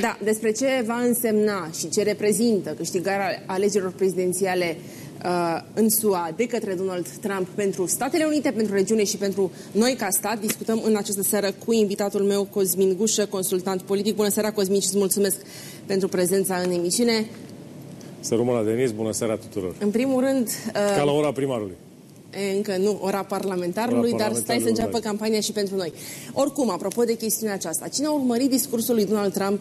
Da, despre ce va însemna și ce reprezintă câștigarea alegerilor prezidențiale uh, în SUA de către Donald Trump pentru Statele Unite, pentru regiune și pentru noi ca stat. Discutăm în această seară cu invitatul meu, Cosmin Gușă, consultant politic. Bună seara, Cosmin, și îți mulțumesc pentru prezența în emisiune. Să rămână, Denis, bună seara tuturor. În primul rând... Uh, Ca la ora primarului. Încă nu, ora parlamentarului, ora dar stai să înceapă da. campania și pentru noi. Oricum, apropo de chestiunea aceasta, cine a urmărit discursul lui Donald Trump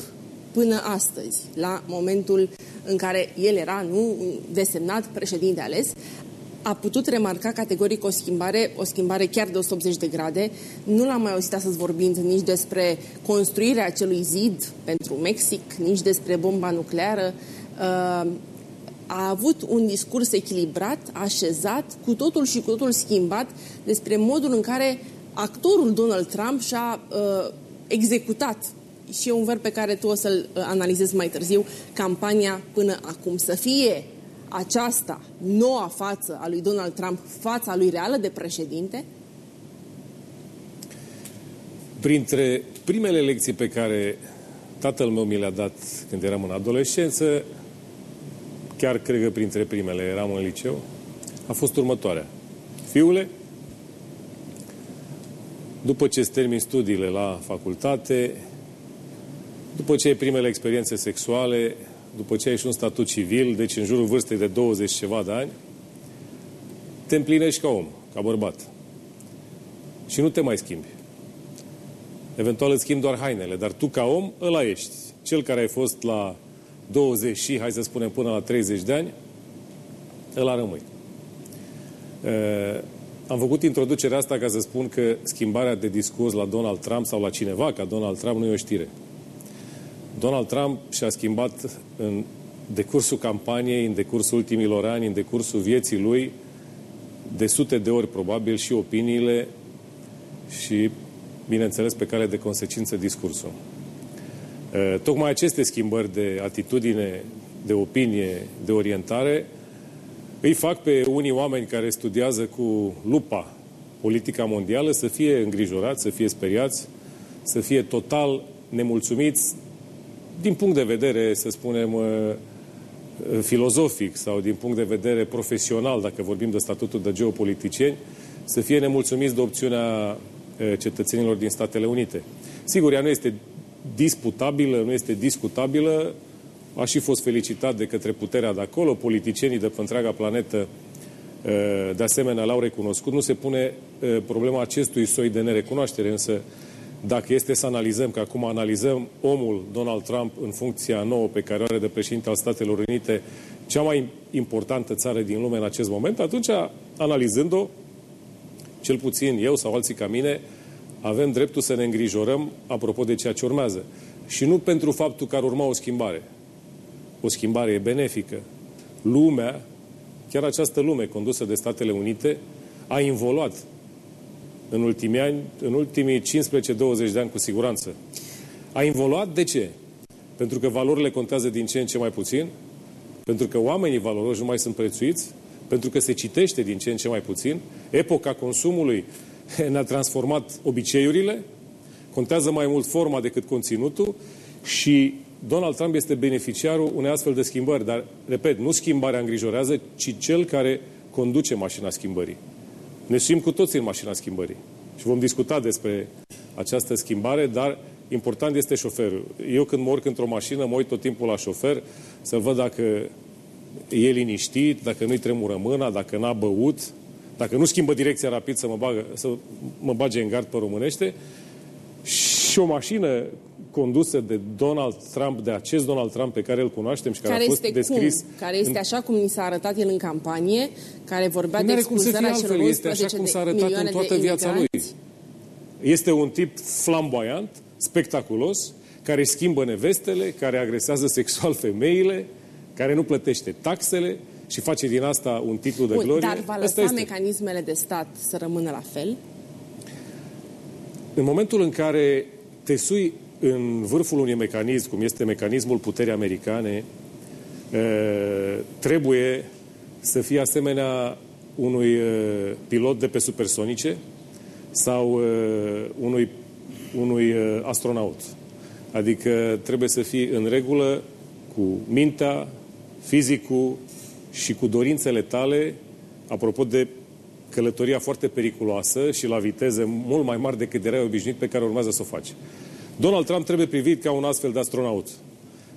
până astăzi, la momentul în care el era, nu, desemnat președinte ales, a putut remarca categoric o schimbare, o schimbare chiar de 180 de grade. Nu l-am mai auzit astăzi vorbind nici despre construirea acelui zid pentru Mexic, nici despre bomba nucleară. Uh, a avut un discurs echilibrat, așezat, cu totul și cu totul schimbat despre modul în care actorul Donald Trump și-a uh, executat și e un verb pe care tu o să-l uh, analizezi mai târziu, campania până acum. Să fie aceasta noua față a lui Donald Trump, fața lui reală de președinte? Printre primele lecții pe care tatăl meu mi le-a dat când eram în adolescență, chiar cred că printre primele eram în liceu, a fost următoarea. Fiule, după ce îți termin studiile la facultate, după ce ai primele experiențe sexuale, după ce ai și un statut civil, deci în jurul vârstei de 20 ceva de ani, te împlinești ca om, ca bărbat. Și nu te mai schimbi. Eventual îți schimbi doar hainele, dar tu ca om ăla ești. Cel care ai fost la 20 și, hai să spunem, până la 30 de ani, ăla rămâi. Uh, am făcut introducerea asta ca să spun că schimbarea de discurs la Donald Trump sau la cineva ca Donald Trump nu e o știre. Donald Trump și-a schimbat în decursul campaniei, în decursul ultimilor ani, în decursul vieții lui, de sute de ori probabil și opiniile și, bineînțeles, pe cale de consecință discursul. Tocmai aceste schimbări de atitudine, de opinie, de orientare îi fac pe unii oameni care studiază cu lupa politica mondială să fie îngrijorați, să fie speriați, să fie total nemulțumiți din punct de vedere, să spunem, uh, uh, filozofic sau din punct de vedere profesional, dacă vorbim de statutul de geopoliticieni, să fie nemulțumiți de opțiunea uh, cetățenilor din Statele Unite. Sigur, ea nu este disputabilă, nu este discutabilă, a și fost felicitat de către puterea de acolo, politicienii de pe întreaga planetă de asemenea l-au recunoscut. Nu se pune problema acestui soi de nerecunoaștere, însă dacă este să analizăm, că acum analizăm omul Donald Trump în funcția nouă pe care o are de președinte al Statelor Unite, cea mai importantă țară din lume în acest moment, atunci, analizând-o, cel puțin eu sau alții ca mine, avem dreptul să ne îngrijorăm apropo de ceea ce urmează. Și nu pentru faptul că ar urma o schimbare. O schimbare e benefică. Lumea, chiar această lume condusă de Statele Unite, a involuat în ultimii ani, în ultimii 15-20 de ani cu siguranță. A involuat de ce? Pentru că valorile contează din ce în ce mai puțin, pentru că oamenii valoroși nu mai sunt prețuiți, pentru că se citește din ce în ce mai puțin, epoca consumului ne-a transformat obiceiurile, contează mai mult forma decât conținutul și Donald Trump este beneficiarul unei astfel de schimbări, dar, repet, nu schimbarea îngrijorează, ci cel care conduce mașina schimbării. Ne suim cu toții în mașina schimbării. Și vom discuta despre această schimbare, dar important este șoferul. Eu când mă urc într-o mașină, mă uit tot timpul la șofer să văd dacă e liniștit, dacă nu-i tremură mâna, dacă n-a băut, dacă nu schimbă direcția rapid să mă, bagă, să mă bage în gard pe românește. Și o mașină condusă de Donald Trump, de acest Donald Trump pe care îl cunoaștem și care, care a fost descris... Cum? Care este în... așa cum ni s-a arătat el în campanie, care vorbea de expulzarea celor Este așa cum s-a arătat în toată viața lui. Este un tip flamboyant, spectaculos, care schimbă nevestele, care agresează sexual femeile, care nu plătește taxele și face din asta un titlu de Bun, glorie. Dar va lăsa mecanismele de stat să rămână la fel? În momentul în care te sui în vârful unui mecanism, cum este mecanismul puterii americane, trebuie să fie asemenea unui pilot de pe supersonice sau unui, unui astronaut. Adică trebuie să fii în regulă cu mintea, fizicul și cu dorințele tale, apropo de călătoria foarte periculoasă și la viteze mult mai mari decât erai obișnuit pe care urmează să o faci. Donald Trump trebuie privit ca un astfel de astronaut.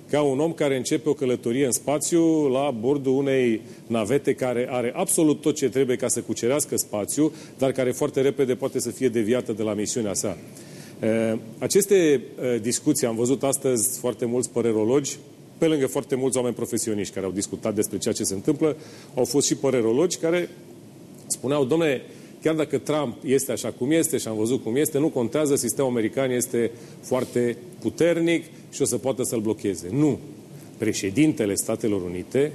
Ca un om care începe o călătorie în spațiu la bordul unei navete care are absolut tot ce trebuie ca să cucerească spațiu, dar care foarte repede poate să fie deviată de la misiunea sa. Aceste discuții, am văzut astăzi foarte mulți părerologi, pe lângă foarte mulți oameni profesioniști care au discutat despre ceea ce se întâmplă, au fost și părerologi care spuneau, domne, chiar dacă Trump este așa cum este și am văzut cum este, nu contează, sistemul american este foarte puternic și o să poată să-l blocheze. Nu. Președintele Statelor Unite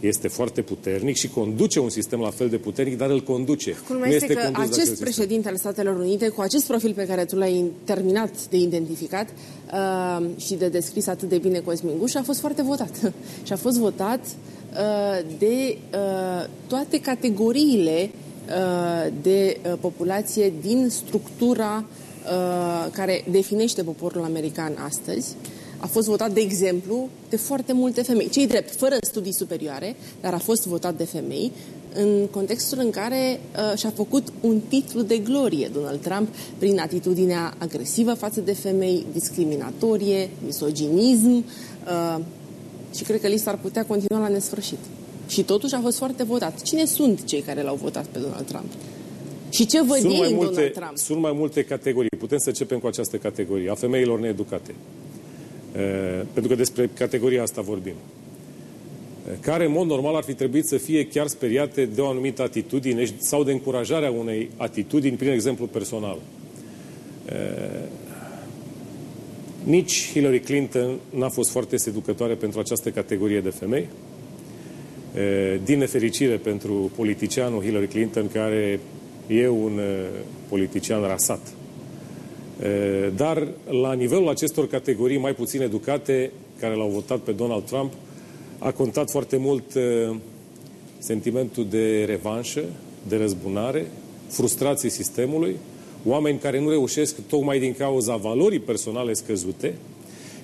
este foarte puternic și conduce un sistem la fel de puternic, dar îl conduce. Cum nu este că acest președinte al Statelor Unite, cu acest profil pe care tu l-ai terminat de identificat uh, și de descris atât de bine Cosmin Guș, a fost foarte votat. și a fost votat uh, de uh, toate categoriile uh, de uh, populație din structura uh, care definește poporul american astăzi. Uh, a fost votat, de exemplu, de foarte multe femei. Cei drept, fără studii superioare, dar a fost votat de femei, în contextul în care uh, și-a făcut un titlu de glorie Donald Trump prin atitudinea agresivă față de femei, discriminatorie, misoginism uh, și cred că lista ar putea continua la nesfârșit. Și totuși a fost foarte votat. Cine sunt cei care l-au votat pe Donald Trump? Și ce văd sunt ei mai în multe, Donald Trump? Sunt mai multe categorii. Putem să începem cu această categorie, a femeilor needucate. Pentru că despre categoria asta vorbim. Care, în mod normal, ar fi trebuit să fie chiar speriate de o anumită atitudine sau de încurajarea unei atitudini prin exemplu personal. Nici Hillary Clinton n-a fost foarte seducătoare pentru această categorie de femei. Din nefericire pentru politicianul Hillary Clinton, care e un politician rasat dar la nivelul acestor categorii mai puțin educate, care l-au votat pe Donald Trump, a contat foarte mult sentimentul de revanșă, de răzbunare, frustrație sistemului, oameni care nu reușesc tocmai din cauza valorii personale scăzute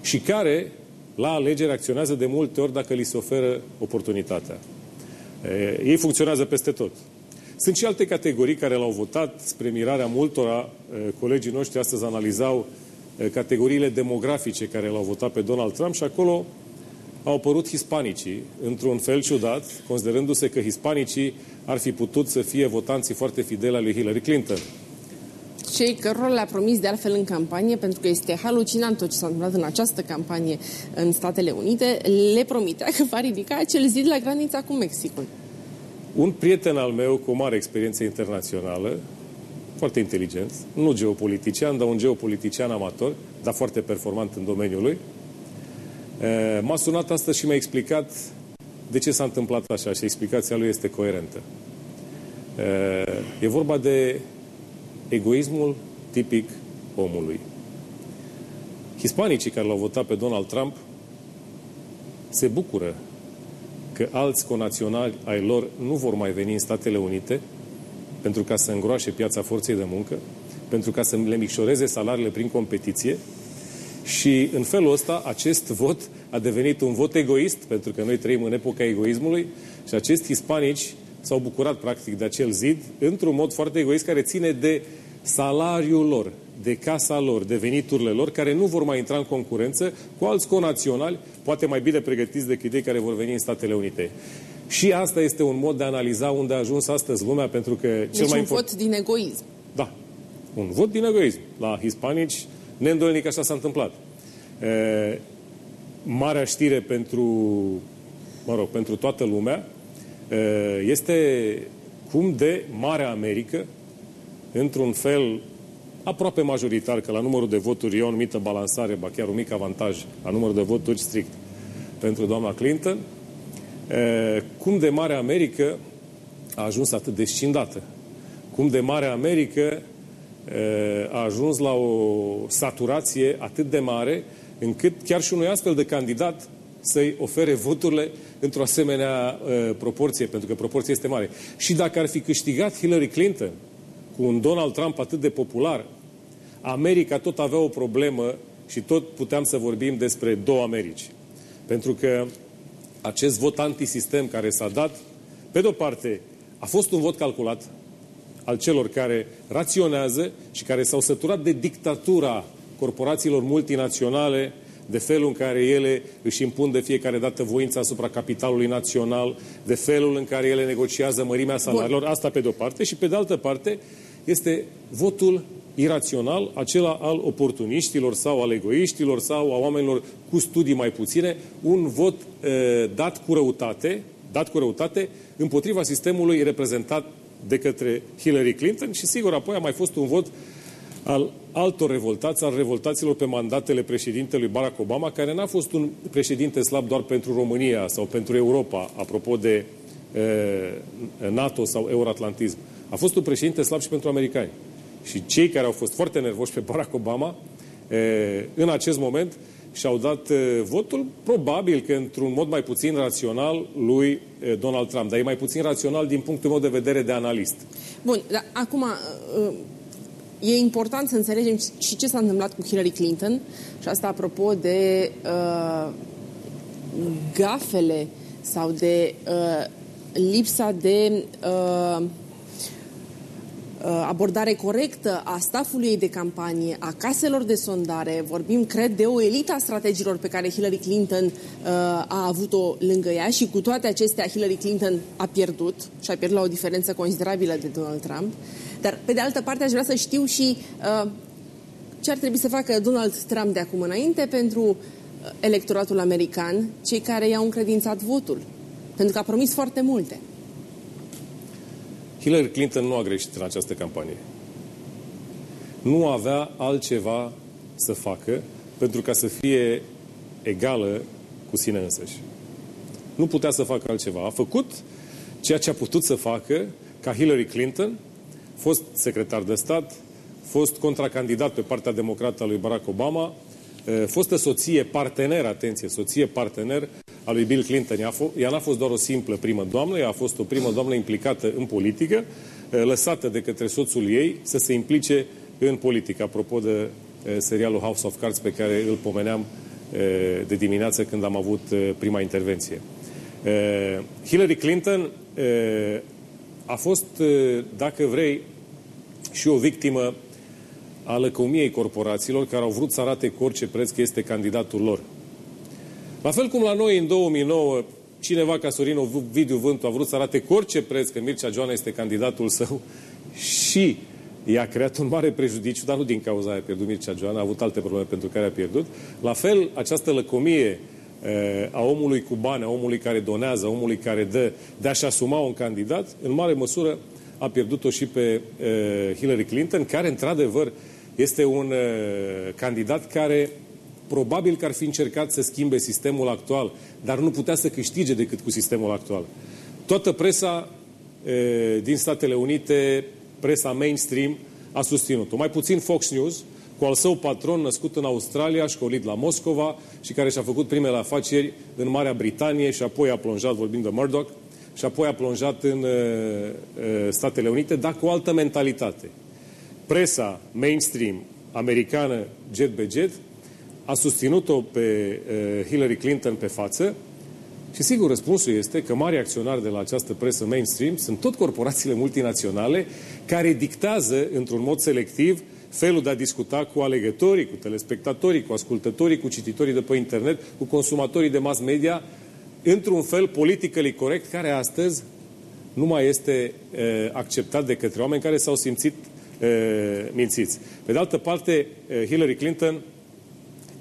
și care la alegeri acționează de multe ori dacă li se oferă oportunitatea. Ei funcționează peste tot. Sunt și alte categorii care l-au votat, spre mirarea multora. Colegii noștri astăzi analizau categoriile demografice care l-au votat pe Donald Trump și acolo au apărut hispanicii, într-un fel ciudat, considerându-se că hispanicii ar fi putut să fie votanții foarte fideli al lui Hillary Clinton. Cei cărora le-a promis de altfel în campanie, pentru că este halucinant tot ce s-a întâmplat în această campanie în Statele Unite, le promitea că va ridica acel zid la granița cu Mexicul. Un prieten al meu cu o mare experiență internațională, foarte inteligent, nu geopolitician, dar un geopolitician amator, dar foarte performant în domeniul lui, m-a sunat astăzi și mi-a explicat de ce s-a întâmplat așa și explicația lui este coerentă. E vorba de egoismul tipic omului. Hispanicii care l-au votat pe Donald Trump se bucură că alți conaționali ai lor nu vor mai veni în Statele Unite pentru ca să îngroașe piața forței de muncă, pentru ca să le micșoreze salariile prin competiție și în felul ăsta acest vot a devenit un vot egoist, pentru că noi trăim în epoca egoismului și acești hispanici s-au bucurat practic de acel zid într-un mod foarte egoist care ține de salariul lor, de casa lor, de veniturile lor, care nu vor mai intra în concurență cu alți conaționali, poate mai bine pregătiți decât ei care vor veni în Statele Unite. Și asta este un mod de a analiza unde a ajuns astăzi lumea, pentru că deci cel mai un vot din egoism. Da, un vot din egoism. La hispanici, neîndoielnic așa s-a întâmplat. E, marea știre pentru, mă rog, pentru toată lumea e, este cum de Marea Americă, într-un fel aproape majoritar, că la numărul de voturi e o anumită balansare, ba chiar un mic avantaj la numărul de voturi strict pentru doamna Clinton, cum de Marea Americă a ajuns atât de scindată. Cum de Marea Americă a ajuns la o saturație atât de mare încât chiar și unui astfel de candidat să-i ofere voturile într-o asemenea uh, proporție, pentru că proporția este mare. Și dacă ar fi câștigat Hillary Clinton cu un Donald Trump atât de popular, America tot avea o problemă și tot puteam să vorbim despre două Americi. Pentru că acest vot antisistem care s-a dat, pe de-o parte, a fost un vot calculat al celor care raționează și care s-au săturat de dictatura corporațiilor multinaționale, de felul în care ele își impun de fiecare dată voința asupra capitalului național, de felul în care ele negociază mărimea salariilor, asta pe de-o parte, și pe de altă parte este votul irațional, acela al oportuniștilor sau al egoiștilor sau a oamenilor cu studii mai puține, un vot e, dat cu răutate, dat cu răutate împotriva sistemului reprezentat de către Hillary Clinton și sigur apoi a mai fost un vot al altor revoltați, al revoltaților pe mandatele președintelui Barack Obama, care n-a fost un președinte slab doar pentru România sau pentru Europa, apropo de e, NATO sau euroatlantism. A fost un președinte slab și pentru americani. Și cei care au fost foarte nervoși pe Barack Obama, e, în acest moment, și-au dat e, votul, probabil că într-un mod mai puțin rațional, lui e, Donald Trump. Dar e mai puțin rațional din punctul meu de vedere de analist. Bun, dar acum e important să înțelegem și ce s-a întâmplat cu Hillary Clinton și asta apropo de uh, gafele sau de uh, lipsa de uh, abordare corectă a stafului ei de campanie, a caselor de sondare. Vorbim, cred, de o elită a strategilor pe care Hillary Clinton uh, a avut-o lângă ea și cu toate acestea Hillary Clinton a pierdut și a pierdut la o diferență considerabilă de Donald Trump. Dar, pe de altă parte, aș vrea să știu și uh, ce ar trebui să facă Donald Trump de acum înainte pentru uh, electoratul american, cei care i-au încredințat votul. Pentru că a promis foarte multe. Hillary Clinton nu a greșit în această campanie. Nu avea altceva să facă pentru ca să fie egală cu sine însăși. Nu putea să facă altceva. A făcut ceea ce a putut să facă ca Hillary Clinton, fost secretar de stat, fost contracandidat pe partea democrată a lui Barack Obama, fostă soție partener, atenție, soție partener a lui Bill Clinton. Ea, ea n-a fost doar o simplă primă doamnă, ea a fost o primă doamnă implicată în politică, lăsată de către soțul ei să se implice în politică. Apropo de serialul House of Cards pe care îl pomeneam de dimineață când am avut prima intervenție. Hillary Clinton a fost, dacă vrei, și o victimă a lăcomiei corporațiilor care au vrut să arate cu orice preț că este candidatul lor. La fel cum la noi în 2009 cineva ca Sorin Ovidiu Vântu a vrut să arate cu orice preț că Mircea Joana este candidatul său și i-a creat un mare prejudiciu, dar nu din cauza aia a pierdut Mircea Joana, a avut alte probleme pentru care a pierdut. La fel, această lăcomie a omului cu bani, a omului care donează, a omului care dă, de a-și asuma un candidat, în mare măsură a pierdut-o și pe uh, Hillary Clinton, care, într-adevăr, este un uh, candidat care probabil că ar fi încercat să schimbe sistemul actual, dar nu putea să câștige decât cu sistemul actual. Toată presa uh, din Statele Unite, presa mainstream, a susținut-o. Mai puțin Fox News, cu al său patron născut în Australia, școlit la Moscova și care și-a făcut primele afaceri în Marea Britanie și apoi a plonjat, vorbind de Murdoch, și apoi a plonjat în uh, uh, Statele Unite, dar cu o altă mentalitate. Presa mainstream americană, jet be jet, a susținut-o pe uh, Hillary Clinton pe față și sigur răspunsul este că mari acționari de la această presă mainstream sunt tot corporațiile multinaționale care dictează într-un mod selectiv felul de a discuta cu alegătorii, cu telespectatorii, cu ascultătorii, cu cititorii de pe internet, cu consumatorii de mass media, într-un fel politically corect, care astăzi nu mai este uh, acceptat de către oameni care s-au simțit uh, mințiți. Pe de altă parte, uh, Hillary Clinton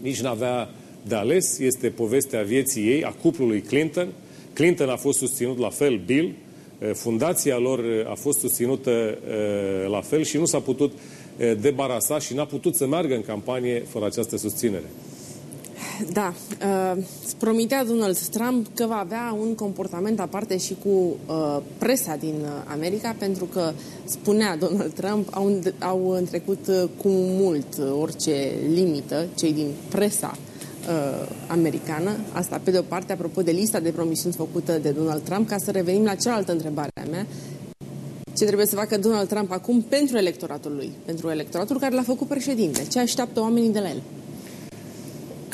nici n-avea de ales, este povestea vieții ei, a cuplului Clinton. Clinton a fost susținut la fel, Bill, fundația lor a fost susținută la fel și nu s-a putut debarasa și n-a putut să meargă în campanie fără această susținere. Da, uh, promitea Donald Trump că va avea un comportament aparte și cu uh, presa din America, pentru că spunea Donald Trump, au, au întrecut uh, cu mult uh, orice limită cei din presa uh, americană. Asta pe de o parte, apropo de lista de promisiuni făcută de Donald Trump, ca să revenim la cealaltă întrebare a mea, ce trebuie să facă Donald Trump acum pentru electoratul lui, pentru electoratul care l-a făcut președinte, ce așteaptă oamenii de la el.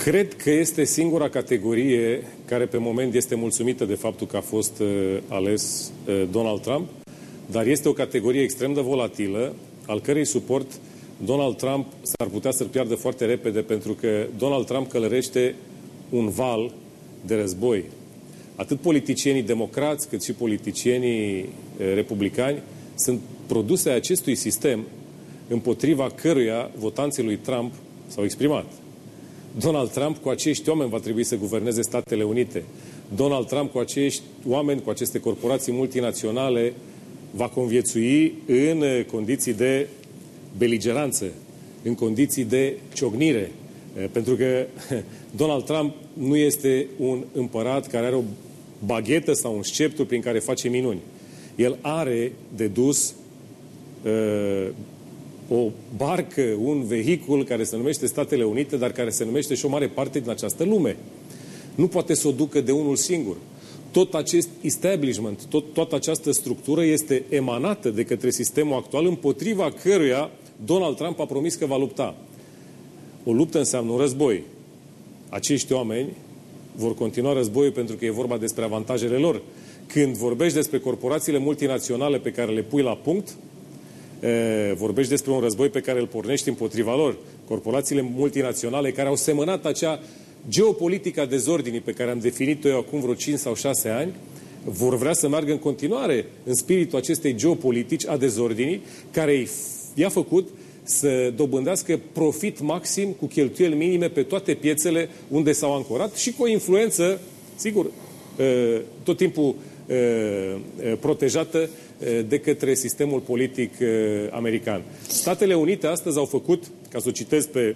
Cred că este singura categorie care pe moment este mulțumită de faptul că a fost uh, ales uh, Donald Trump, dar este o categorie extrem de volatilă, al cărei suport Donald Trump s-ar putea să-l piardă foarte repede, pentru că Donald Trump călărește un val de război. Atât politicienii democrați, cât și politicienii uh, republicani sunt produse acestui sistem împotriva căruia votanții lui Trump s-au exprimat. Donald Trump cu acești oameni va trebui să guverneze Statele Unite. Donald Trump cu acești oameni, cu aceste corporații multinaționale, va conviețui în condiții de beligeranță, în condiții de ciocnire. Pentru că Donald Trump nu este un împărat care are o baghetă sau un sceptru prin care face minuni. El are de dus uh, o barcă, un vehicul care se numește Statele Unite, dar care se numește și o mare parte din această lume. Nu poate să o ducă de unul singur. Tot acest establishment, tot, toată această structură este emanată de către sistemul actual împotriva căruia Donald Trump a promis că va lupta. O luptă înseamnă un război. Acești oameni vor continua războiul pentru că e vorba despre avantajele lor. Când vorbești despre corporațiile multinaționale pe care le pui la punct, vorbești despre un război pe care îl pornești împotriva lor. Corporațiile multinaționale care au semănat acea geopolitică a dezordinii pe care am definit-o eu acum vreo 5 sau 6 ani, vor vrea să meargă în continuare în spiritul acestei geopolitici a dezordinii, care i-a făcut să dobândească profit maxim cu cheltuieli minime pe toate piețele unde s-au ancorat și cu o influență, sigur, tot timpul protejată de către sistemul politic american. Statele Unite astăzi au făcut, ca să o citesc pe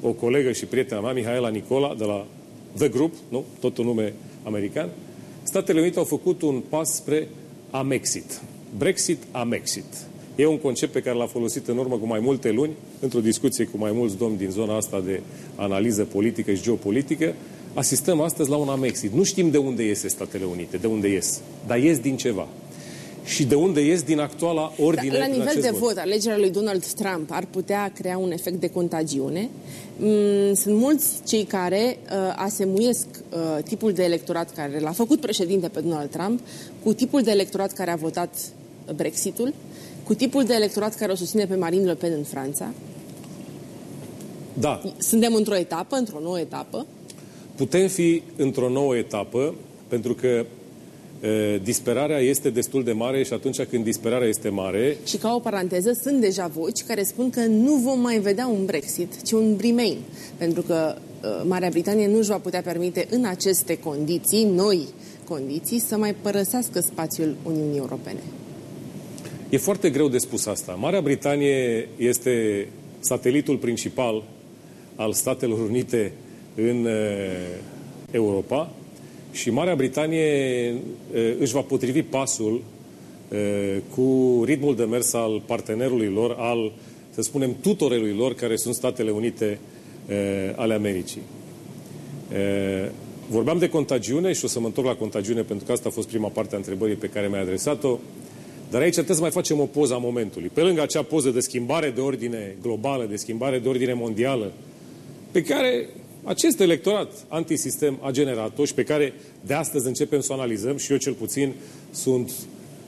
o colegă și prietena mea, Mihaela Nicola, de la The Group, nu? tot un nume american, Statele Unite au făcut un pas spre Amexit. Brexit, Amexit. E un concept pe care l-a folosit în urmă cu mai multe luni, într-o discuție cu mai mulți domni din zona asta de analiză politică și geopolitică, asistăm astăzi la un amexit. Nu știm de unde iese Statele Unite, de unde ies, dar ies din ceva. Și de unde ies din actuala ordine da, La nivel de vot, vot, alegerea lui Donald Trump ar putea crea un efect de contagiune. Mm, sunt mulți cei care uh, asemuiesc uh, tipul de electorat care l-a făcut președinte pe Donald Trump cu tipul de electorat care a votat Brexitul, cu tipul de electorat care o susține pe Marine Le Pen în Franța. Da. Suntem într-o etapă, într-o nouă etapă. Putem fi într-o nouă etapă, pentru că e, disperarea este destul de mare și atunci când disperarea este mare... Și ca o paranteză, sunt deja voci care spun că nu vom mai vedea un Brexit, ci un Remain, pentru că e, Marea Britanie nu își va putea permite în aceste condiții, noi condiții, să mai părăsească spațiul Uniunii Europene. E foarte greu de spus asta. Marea Britanie este satelitul principal al Statelor Unite în uh, Europa și Marea Britanie uh, își va potrivi pasul uh, cu ritmul de mers al partenerului lor, al, să spunem, tutorelui lor, care sunt Statele Unite ale Americii. Vorbeam de contagiune și o să mă întorc la contagiune pentru că asta a fost prima parte a întrebării pe care mi-a adresat-o. Dar aici trebuie să mai facem o poză a momentului. Pe lângă acea poză de schimbare de ordine globală, de schimbare de ordine mondială, pe care acest electorat antisistem a generat-o și pe care de astăzi începem să o analizăm și eu cel puțin sunt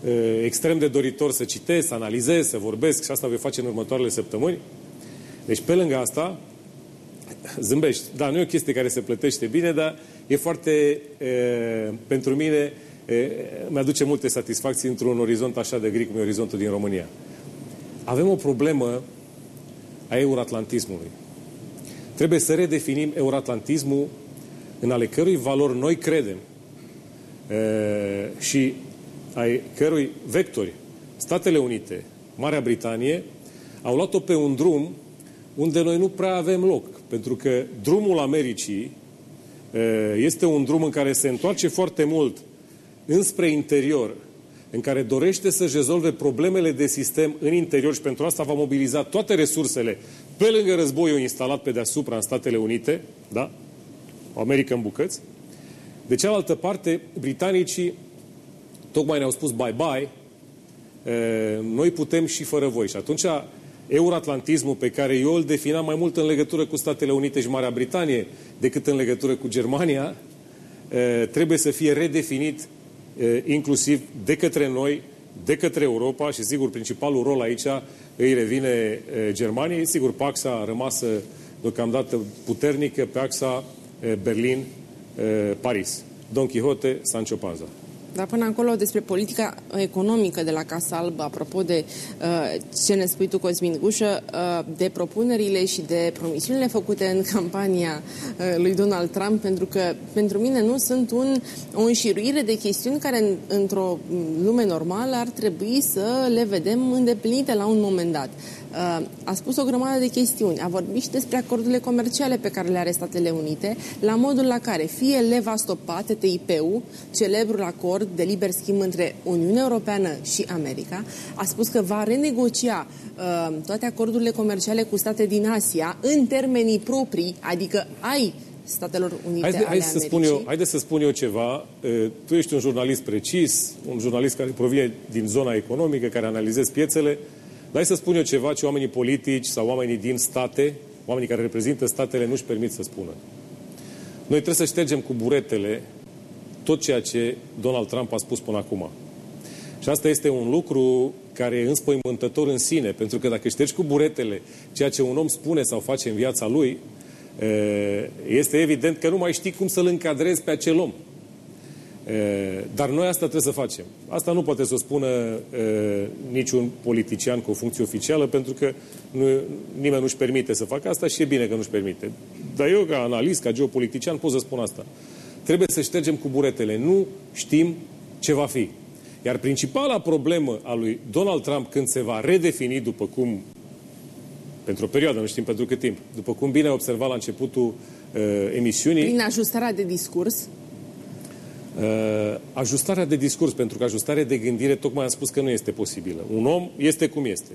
e, extrem de doritor să citesc, să analizez, să vorbesc și asta voi face în următoarele săptămâni. Deci pe lângă asta, zâmbești. Da, nu e o chestie care se plătește bine, dar e foarte, e, pentru mine, mi-aduce multe satisfacții într-un orizont așa de gri cum e orizontul din România. Avem o problemă a euroatlantismului. Trebuie să redefinim euroatlantismul în ale cărui valori noi credem e, și ai cărui vectori Statele Unite, Marea Britanie, au luat-o pe un drum unde noi nu prea avem loc. Pentru că drumul Americii e, este un drum în care se întoarce foarte mult înspre interior, în care dorește să-și rezolve problemele de sistem în interior și pentru asta va mobiliza toate resursele pe lângă războiul instalat pe deasupra în Statele Unite, da? O Americă în bucăți. De cealaltă parte, britanicii tocmai ne-au spus bye-bye, noi putem și fără voi. Și atunci euroatlantismul pe care eu îl definam mai mult în legătură cu Statele Unite și Marea Britanie decât în legătură cu Germania, trebuie să fie redefinit inclusiv de către noi, de către Europa și sigur principalul rol aici îi revine Germaniei. Sigur, Pax a rămas deocamdată puternică pe axa Berlin-Paris. Don Quixote, Sancho Panza. Dar până acolo despre politica economică de la Casa Albă, apropo de uh, ce ne spui tu, Cosmin Gușă, uh, de propunerile și de promisiunile făcute în campania uh, lui Donald Trump, pentru că pentru mine nu sunt un, o înșiruire de chestiuni care în, într-o lume normală ar trebui să le vedem îndeplinite la un moment dat. Uh, a spus o grămadă de chestiuni. A vorbit și despre acordurile comerciale pe care le are Statele Unite, la modul la care fie le va stopa TTIP-ul, celebrul acord de liber schimb între Uniunea Europeană și America. A spus că va renegocia uh, toate acordurile comerciale cu state din Asia în termenii proprii, adică ai Statelor Unite haide, ale hai să spun eu, Haide să spun eu ceva. Uh, tu ești un jurnalist precis, un jurnalist care provine din zona economică, care analizezi piețele. Dar să spun eu ceva ce oamenii politici sau oamenii din state, oamenii care reprezintă statele, nu-și permit să spună. Noi trebuie să ștergem cu buretele tot ceea ce Donald Trump a spus până acum. Și asta este un lucru care e înspăimântător în sine, pentru că dacă ștergi cu buretele ceea ce un om spune sau face în viața lui, este evident că nu mai știi cum să-l încadrezi pe acel om. Dar noi asta trebuie să facem. Asta nu poate să o spună niciun politician cu o funcție oficială, pentru că nu, nimeni nu-și permite să facă asta și e bine că nu-și permite. Dar eu, ca analist, ca geopolitician, pot să spun asta. Trebuie să ștergem cu buretele. Nu știm ce va fi. Iar principala problemă a lui Donald Trump când se va redefini, după cum, pentru o perioadă, nu știm pentru cât timp, după cum bine a observat la începutul uh, emisiunii... Prin ajustarea de discurs? Uh, ajustarea de discurs, pentru că ajustarea de gândire, tocmai am spus că nu este posibilă. Un om este cum este.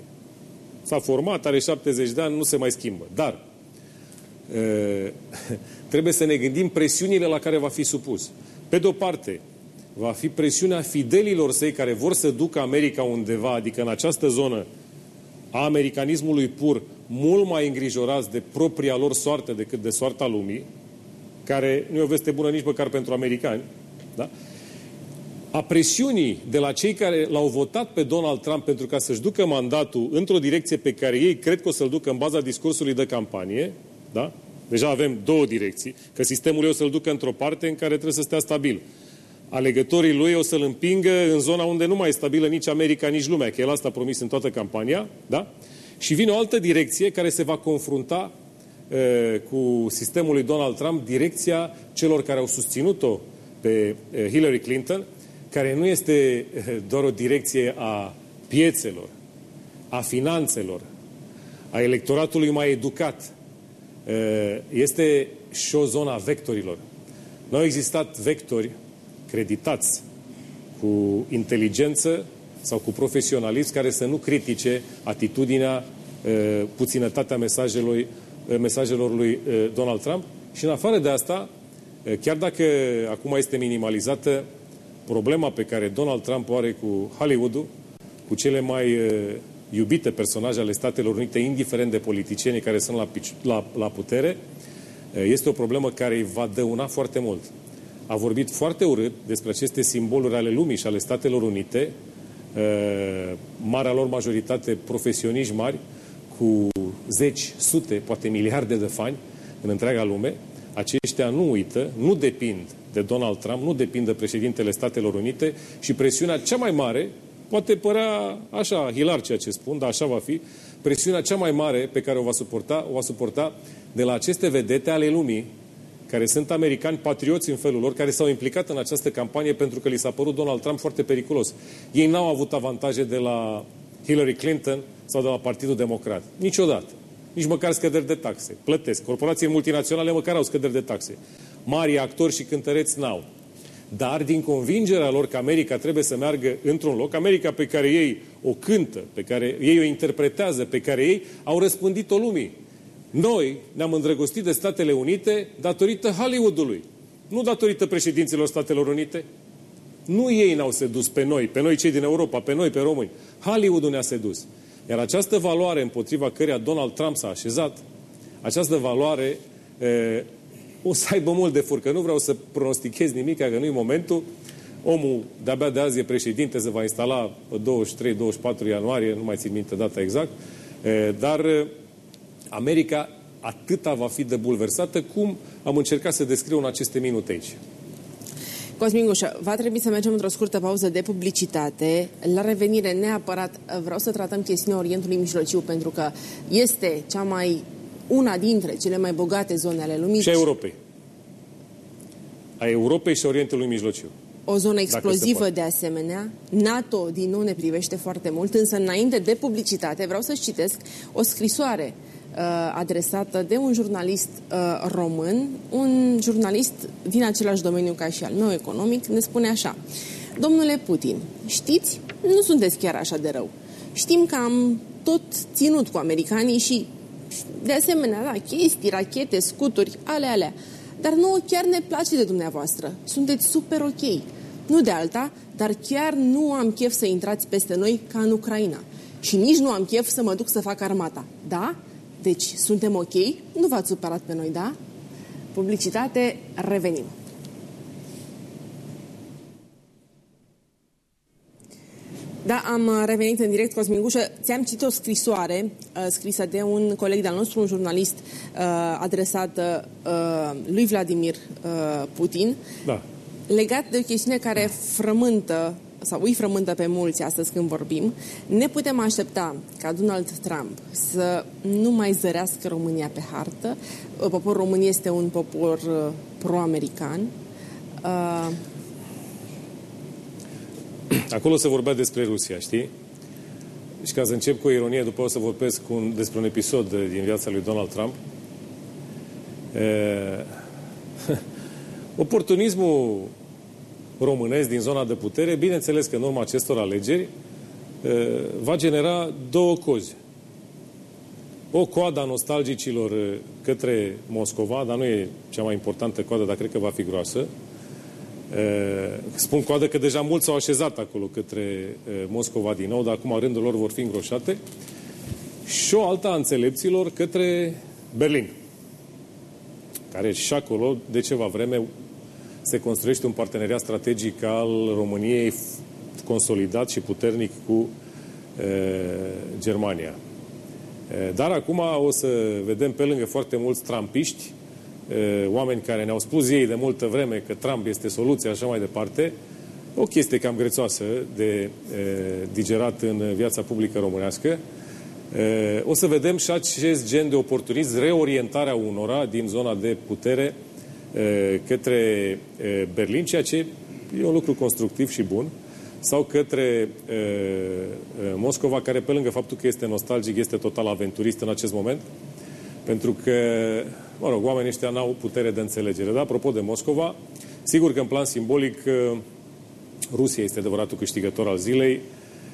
S-a format, are 70 de ani, nu se mai schimbă. Dar uh, trebuie să ne gândim presiunile la care va fi supus. Pe de o parte, va fi presiunea fidelilor săi care vor să ducă America undeva, adică în această zonă a americanismului pur, mult mai îngrijorați de propria lor soartă decât de soarta lumii, care nu e o veste bună nici măcar pentru americani, da? a presiunii de la cei care l-au votat pe Donald Trump pentru ca să-și ducă mandatul într-o direcție pe care ei cred că o să-l ducă în baza discursului de campanie, da? Deja avem două direcții, că sistemul ei o să-l ducă într-o parte în care trebuie să stea stabil. Alegătorii lui o să-l împingă în zona unde nu mai e stabilă nici America, nici lumea, că el asta a promis în toată campania, da? Și vine o altă direcție care se va confrunta uh, cu sistemul lui Donald Trump, direcția celor care au susținut-o pe uh, Hillary Clinton, care nu este uh, doar o direcție a piețelor, a finanțelor, a electoratului mai educat, Eh, este și o zonă a vectorilor. Nu au existat vectori creditați cu inteligență sau cu profesionalism care să nu critique atitudinea, eh, puținătatea mesajelor, eh, mesajelor lui Donald Trump. Și în afară de asta, chiar dacă acum este minimalizată, problema pe care Donald Trump o are cu Hollywood-ul, cu cele mai iubite personaje ale Statelor Unite, indiferent de politicienii care sunt la, la, la putere, este o problemă care îi va dăuna foarte mult. A vorbit foarte urât despre aceste simboluri ale lumii și ale Statelor Unite, marea lor majoritate profesioniști mari, cu zeci, sute, poate miliarde de fani în întreaga lume, aceștia nu uită, nu depind de Donald Trump, nu depind de președintele Statelor Unite și presiunea cea mai mare Poate părea așa hilar ceea ce spun, dar așa va fi. Presiunea cea mai mare pe care o va suporta, o va suporta de la aceste vedete ale lumii, care sunt americani patrioți în felul lor, care s-au implicat în această campanie pentru că li s-a părut Donald Trump foarte periculos. Ei n-au avut avantaje de la Hillary Clinton sau de la Partidul Democrat. Niciodată. Nici măcar scăderi de taxe. Plătesc. Corporații multinaționale măcar au scăderi de taxe. Mari actori și cântăreți n-au dar din convingerea lor că America trebuie să meargă într-un loc, America pe care ei o cântă, pe care ei o interpretează, pe care ei au răspândit-o lumii. Noi ne-am îndrăgostit de Statele Unite datorită Hollywoodului, nu datorită președinților Statelor Unite. Nu ei ne-au sedus pe noi, pe noi cei din Europa, pe noi, pe români. Hollywoodul ne-a sedus. Iar această valoare împotriva căreia Donald Trump s-a așezat, această valoare e, o să aibă mult de furcă. Nu vreau să pronostichez nimic, că nu-i momentul. Omul de-abia de azi e președinte, se va instala pe 23-24 ianuarie, nu mai țin minte data exact, e, dar America atâta va fi de bulversată cum am încercat să descriu în aceste minute aici. Cosmin Gușă, va trebui să mergem într-o scurtă pauză de publicitate. La revenire, neapărat, vreau să tratăm chestiunea Orientului Mijlociu, pentru că este cea mai, una dintre cele mai bogate zone ale lumii. Și a Europei. A Europei și a Orientului Mijlociu. O zonă explozivă de asemenea. NATO din nou ne privește foarte mult, însă înainte de publicitate vreau să-ți citesc o scrisoare Uh, adresată de un jurnalist uh, român, un jurnalist din același domeniu ca și al meu economic, ne spune așa. Domnule Putin, știți, nu sunteți chiar așa de rău. Știm că am tot ținut cu americanii și de asemenea, da, chestii, rachete, scuturi, ale alea. Dar nouă chiar ne place de dumneavoastră. Sunteți super ok. Nu de alta, dar chiar nu am chef să intrați peste noi ca în Ucraina. Și nici nu am chef să mă duc să fac armata. Da? Deci, suntem ok? Nu v-ați supărat pe noi, da? Publicitate, revenim. Da, am revenit în direct, Cosmin Gușă. Ți-am citit o scrisoare uh, scrisă de un coleg de-al nostru, un jurnalist uh, adresat uh, lui Vladimir uh, Putin, da. legat de o chestiune care frământă sau îi frământă pe mulți astăzi când vorbim, ne putem aștepta ca Donald Trump să nu mai zărească România pe hartă. Poporul român este un popor uh, pro-american. Uh... Acolo se vorbea despre Rusia, știi? Și ca să încep cu o ironie, după o să vorbesc un, despre un episod din viața lui Donald Trump. E... Oportunismul românesc din zona de putere, bineînțeles că în urma acestor alegeri va genera două cozi. O coadă a nostalgicilor către Moscova, dar nu e cea mai importantă coadă, dar cred că va fi groasă. Spun coadă că deja mulți s-au așezat acolo către Moscova din nou, dar acum rândul lor vor fi îngroșate. Și o altă a înțelepților către Berlin, care și acolo, de ceva vreme, se construiește un parteneriat strategic al României consolidat și puternic cu e, Germania. E, dar acum o să vedem pe lângă foarte mulți trampiști, e, oameni care ne-au spus ei de multă vreme că Trump este soluția așa mai departe, o chestie cam grețoasă de e, digerat în viața publică românească. E, o să vedem și acest gen de oportunism, reorientarea unora din zona de putere către Berlin, ceea ce e un lucru constructiv și bun, sau către Moscova, care pe lângă faptul că este nostalgic, este total aventurist în acest moment, pentru că, mă rog, oamenii ăștia n-au putere de înțelegere. Dar, apropo de Moscova, sigur că în plan simbolic Rusia este adevăratul câștigător al zilei,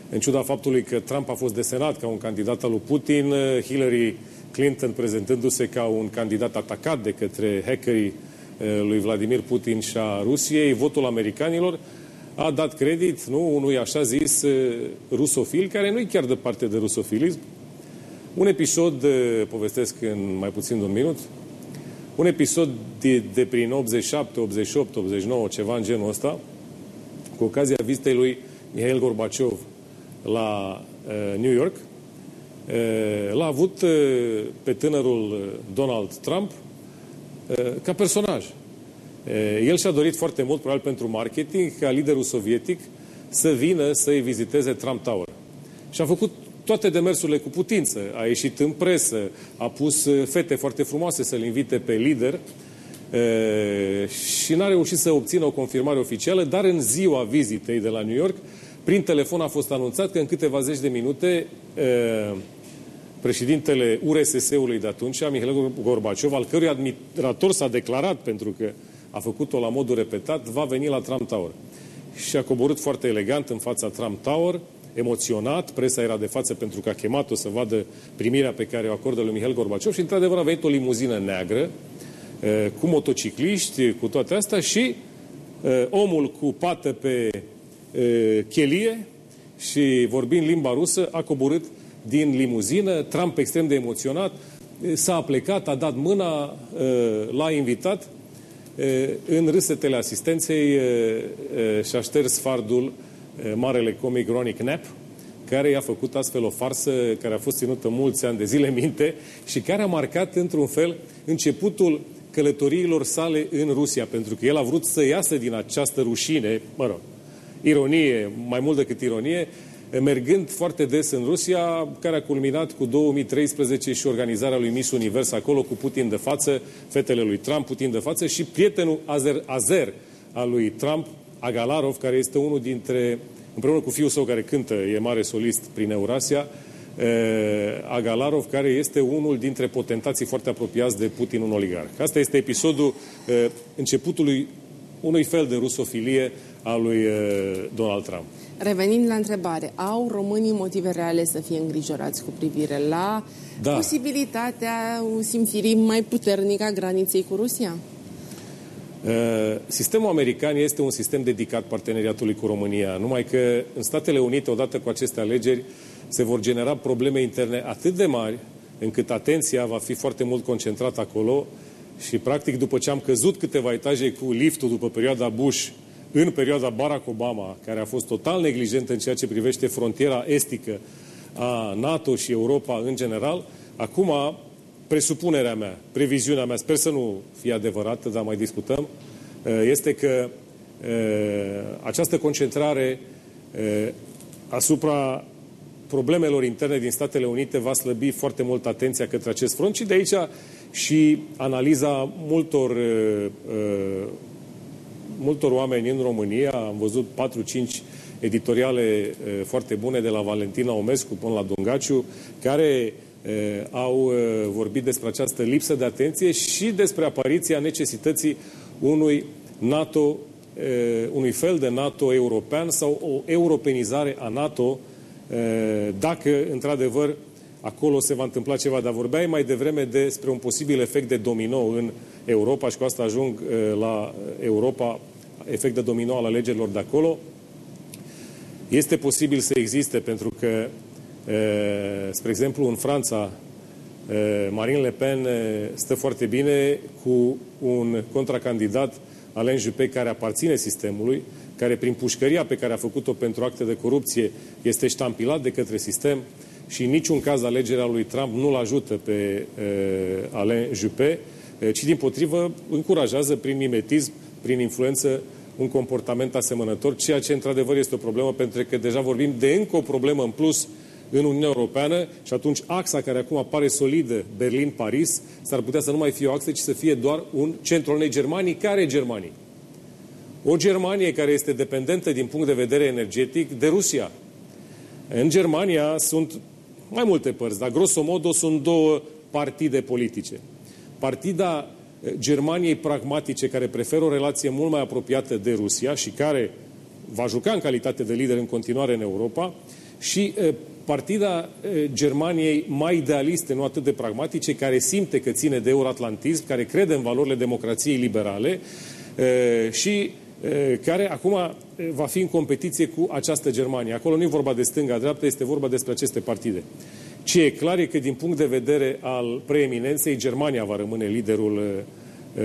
în ciuda faptului că Trump a fost desenat ca un candidat al lui Putin, Hillary Clinton prezentându-se ca un candidat atacat de către hackerii Eh, lui Vladimir Putin și a Rusiei, votul americanilor a dat credit nu, unui așa zis eh, rusofil, care nu e chiar de parte de rusofilism. Un episod, eh, povestesc în mai puțin de un minut, un episod de, de prin 87, 88, 89, ceva în genul ăsta, cu ocazia vizitei lui Mihail Gorbaciov la uh, New York, uh, l-a avut uh, pe tânărul Donald Trump Eh, ca personaj. Eh, el și-a dorit foarte mult, probabil pentru marketing, ca liderul sovietic să vină să-i viziteze Trump Tower. Și a făcut toate demersurile cu putință. A ieșit în presă, a pus eh, fete foarte frumoase să-l invite pe lider și n-a reușit să obțină o confirmare oficială, dar în ziua vizitei de la New York, prin telefon a fost anunțat că în câteva zeci de minute președintele URSS-ului de atunci, Mihail Gorbaciov, al cărui admirator s-a declarat pentru că a făcut-o la modul repetat, va veni la Trump Tower. Și a coborât foarte elegant în fața Trump Tower, emoționat, presa era de față pentru că a chemat-o să vadă primirea pe care o acordă lui Mihail Gorbaciov și într-adevăr a venit o limuzină neagră eh, cu motocicliști, cu toate astea și eh, omul cu pată pe eh, chelie și vorbind limba rusă a coborât din limuzină, Trump extrem de emoționat, s-a plecat, a dat mâna, l-a invitat, în râsetele asistenței și-a șters fardul marele comic Ronnie Knapp, care i-a făcut astfel o farsă care a fost ținută mulți ani de zile minte și care a marcat într-un fel începutul călătoriilor sale în Rusia, pentru că el a vrut să iasă din această rușine, mă rog, ironie, mai mult decât ironie, mergând foarte des în Rusia, care a culminat cu 2013 și organizarea lui Miss Univers acolo cu Putin de față, fetele lui Trump Putin de față și prietenul Azer, Azer al lui Trump, Agalarov, care este unul dintre, împreună cu fiul său care cântă, e mare solist prin Eurasia, Agalarov, care este unul dintre potentații foarte apropiați de Putin, un oligarh. Asta este episodul începutului unui fel de rusofilie a lui Donald Trump. Revenind la întrebare, au românii motive reale să fie îngrijorați cu privire la da. posibilitatea simțirii mai puternică a graniței cu Rusia? Sistemul american este un sistem dedicat parteneriatului cu România, numai că în Statele Unite, odată cu aceste alegeri, se vor genera probleme interne atât de mari, încât atenția va fi foarte mult concentrată acolo și, practic, după ce am căzut câteva etaje cu liftul după perioada Bush, în perioada Barack Obama, care a fost total neglijentă în ceea ce privește frontiera estică a NATO și Europa în general, acum presupunerea mea, previziunea mea, sper să nu fie adevărată, dar mai discutăm, este că această concentrare asupra problemelor interne din Statele Unite va slăbi foarte mult atenția către acest front și de aici și analiza multor, uh, uh multor oameni în România. Am văzut 4-5 editoriale uh, foarte bune de la Valentina Omescu până la Dungaciu, care uh, au uh, vorbit despre această lipsă de atenție și despre apariția necesității unui NATO, uh, unui fel de NATO european sau o europenizare a NATO dacă, într-adevăr, acolo se va întâmpla ceva. Dar vorbeai mai devreme despre un posibil efect de domino în Europa și cu asta ajung la Europa, efect de domino al alegerilor de acolo. Este posibil să existe pentru că, spre exemplu, în Franța, Marine Le Pen stă foarte bine cu un contracandidat, Alain Juppé, care aparține sistemului, care prin pușcăria pe care a făcut-o pentru acte de corupție este ștampilat de către sistem și în niciun caz alegerea lui Trump nu-l ajută pe uh, Alain Juppé, uh, ci din potrivă încurajează prin mimetism, prin influență, un comportament asemănător, ceea ce într-adevăr este o problemă, pentru că deja vorbim de încă o problemă în plus în Uniunea Europeană și atunci axa care acum apare solidă, Berlin-Paris, s-ar putea să nu mai fie o axă, ci să fie doar un centru al unei Germanii. Care Germanii? O Germanie care este dependentă din punct de vedere energetic de Rusia. În Germania sunt mai multe părți, dar grosomodo sunt două partide politice. Partida eh, Germaniei pragmatice, care preferă o relație mult mai apropiată de Rusia și care va juca în calitate de lider în continuare în Europa, și eh, partida eh, Germaniei mai idealiste, nu atât de pragmatice, care simte că ține de euroatlantism, care crede în valorile democrației liberale și care acum va fi în competiție cu această Germanie. Acolo nu e vorba de stânga-dreapta, este vorba despre aceste partide. Ce e clar e că din punct de vedere al preeminenței, Germania va rămâne liderul uh,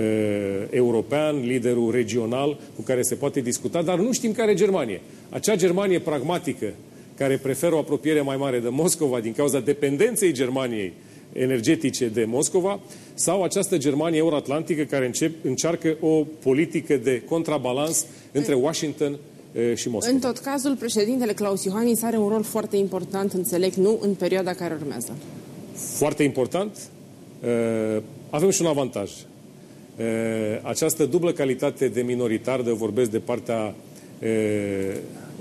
european, liderul regional cu care se poate discuta, dar nu știm care Germanie. Acea Germanie pragmatică, care preferă o apropiere mai mare de Moscova din cauza dependenței Germaniei energetice de Moscova sau această Germanie euroatlantică care încep, încearcă o politică de contrabalans între Washington și Moscova. În tot cazul, președintele Claus Iohannis are un rol foarte important, înțeleg, nu în perioada care urmează. Foarte important. Avem și un avantaj. Această dublă calitate de minoritar, de vorbesc de partea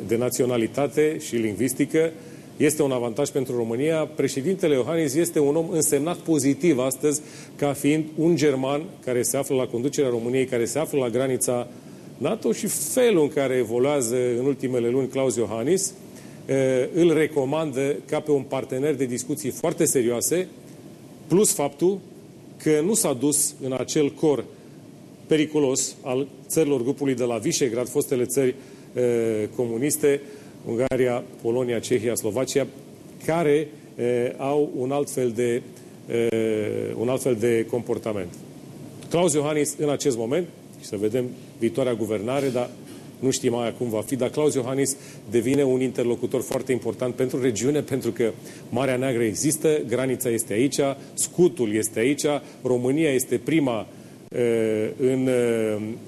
de naționalitate și lingvistică, este un avantaj pentru România. Președintele Iohannis este un om însemnat pozitiv astăzi ca fiind un german care se află la conducerea României, care se află la granița NATO și felul în care evoluează în ultimele luni Claus Iohannis îl recomandă ca pe un partener de discuții foarte serioase, plus faptul că nu s-a dus în acel cor periculos al țărilor grupului de la Visegrad, fostele țări comuniste, Ungaria, Polonia, Cehia, Slovacia, care au un alt fel de, un alt fel de comportament. Claus Iohannis în acest moment, și să vedem viitoarea guvernare, dar nu știm mai cum va fi, dar Claus Iohannis devine un interlocutor foarte important pentru regiune, pentru că Marea Neagră există, granița este aici, scutul este aici, România este prima în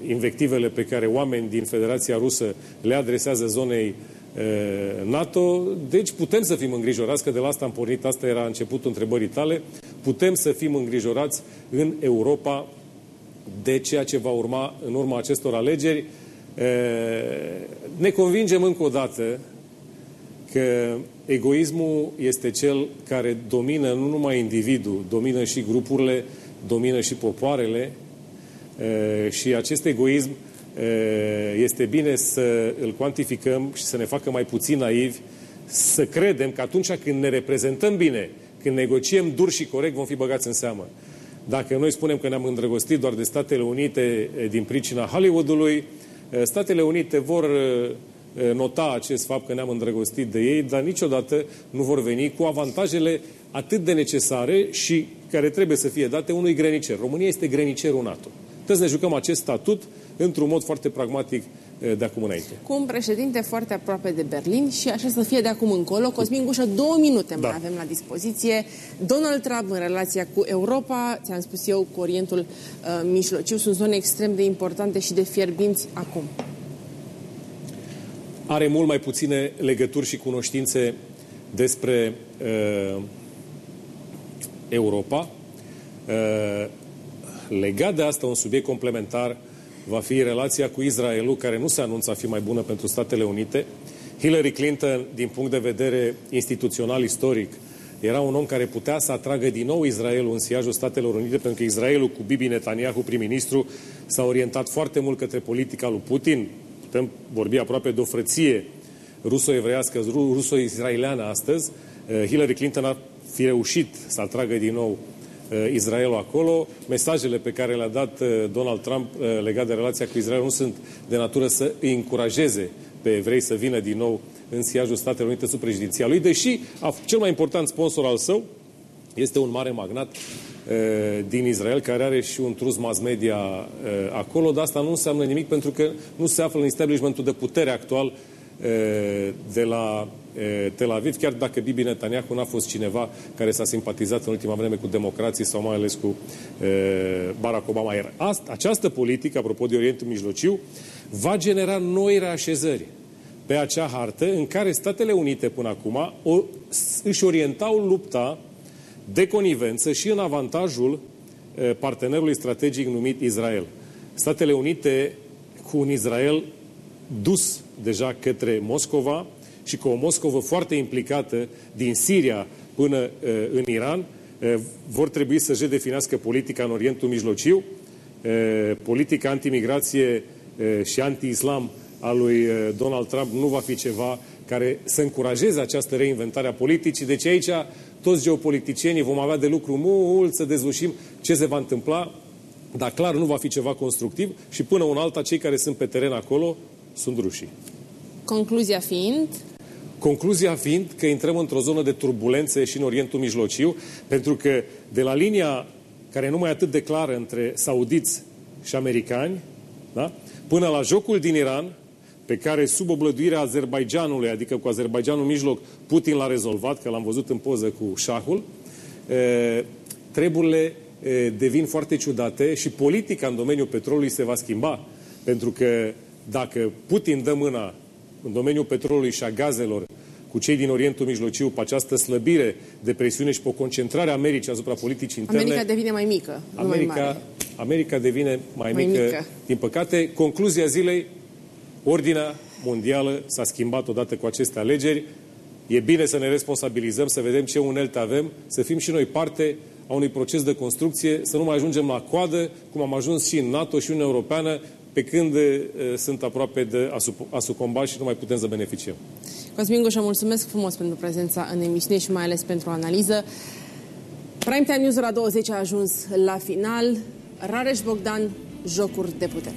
invectivele pe care oameni din Federația Rusă le adresează zonei NATO, deci putem să fim îngrijorați, că de la asta am pornit, asta era începutul întrebării tale, putem să fim îngrijorați în Europa de ceea ce va urma în urma acestor alegeri. Ne convingem încă o dată că egoismul este cel care domină nu numai individul, domină și grupurile, domină și popoarele și acest egoism este bine să îl cuantificăm și să ne facă mai puțin naivi, să credem că atunci când ne reprezentăm bine, când negociem dur și corect, vom fi băgați în seamă. Dacă noi spunem că ne-am îndrăgostit doar de Statele Unite din pricina Hollywoodului, Statele Unite vor nota acest fapt că ne-am îndrăgostit de ei, dar niciodată nu vor veni cu avantajele atât de necesare și care trebuie să fie date unui grenicer. România este grenicerul NATO. Trebuie să ne jucăm acest statut într-un mod foarte pragmatic de acum înainte. Cu un președinte foarte aproape de Berlin și așa să fie de acum încolo. Cosmin Gușă, două minute da. mai avem la dispoziție. Donald Trump în relația cu Europa, ți-am spus eu, cu Orientul uh, Mijlociu, sunt zone extrem de importante și de fierbinți acum. Are mult mai puține legături și cunoștințe despre uh, Europa. Uh, legat de asta, un subiect complementar va fi relația cu Israelul, care nu se anunță a fi mai bună pentru Statele Unite. Hillary Clinton, din punct de vedere instituțional, istoric, era un om care putea să atragă din nou Israelul în siajul Statelor Unite, pentru că Israelul cu Bibi Netanyahu, prim-ministru, s-a orientat foarte mult către politica lui Putin. Putem vorbi aproape de o frăție ruso-evreiască, ruso-israeliană astăzi. Eh, Hillary Clinton a fi reușit să atragă din nou Uh, Israelul acolo. Mesajele pe care le-a dat uh, Donald Trump uh, legat de relația cu Israel nu sunt de natură să îi încurajeze pe evrei să vină din nou în siajul Statelor Unite sub președinția lui, deși cel mai important sponsor al său este un mare magnat din Israel, care are și un trus mass media acolo, dar asta nu înseamnă nimic pentru că nu se află în establishmentul de putere actual de la Tel Aviv, chiar dacă Bibi Netanyahu n-a fost cineva care s-a simpatizat în ultima vreme cu democrații sau mai ales cu Barack Obama. Iar asta, această politică, apropo de Orientul Mijlociu, va genera noi reașezări pe acea hartă în care Statele Unite până acum o, își orientau lupta de conivență și în avantajul partenerului strategic numit Israel. Statele Unite cu un Israel dus deja către Moscova și cu o Moscovă foarte implicată din Siria până uh, în Iran, uh, vor trebui să-și redefinească politica în Orientul Mijlociu, uh, politica antimigrație uh, și anti-islam a lui uh, Donald Trump nu va fi ceva care să încurajeze această reinventare a politicii. Deci aici toți geopoliticienii vom avea de lucru mult să dezlușim ce se va întâmpla, dar clar nu va fi ceva constructiv și până un alta cei care sunt pe teren acolo sunt rușii. Concluzia fiind? Concluzia fiind că intrăm într-o zonă de turbulențe și în Orientul Mijlociu, pentru că de la linia care nu mai atât de clară între saudiți și americani, da? până la jocul din Iran, pe care sub oblăduirea Azerbaijanului, adică cu Azerbaijanul în mijloc, Putin l-a rezolvat, că l-am văzut în poză cu șahul, treburile devin foarte ciudate și politica în domeniul petrolului se va schimba. Pentru că dacă Putin dă mâna în domeniul petrolului și a gazelor cu cei din Orientul Mijlociu pe această slăbire de presiune și pe o concentrare a Americii asupra politicii interne. America devine mai mică, America, mai mare. America devine mai, mai mică, mică. Din păcate, concluzia zilei, ordinea mondială s-a schimbat odată cu aceste alegeri. E bine să ne responsabilizăm, să vedem ce unelte avem, să fim și noi parte a unui proces de construcție, să nu mai ajungem la coadă, cum am ajuns și în NATO și în Uniunea Europeană, pe când uh, sunt aproape de a, a sucomba și nu mai putem să beneficiem. Cosmin Goșa, mulțumesc frumos pentru prezența în emisiune și mai ales pentru analiză. Prime Time News la 20 a ajuns la final. Rareș Bogdan, jocuri de putere.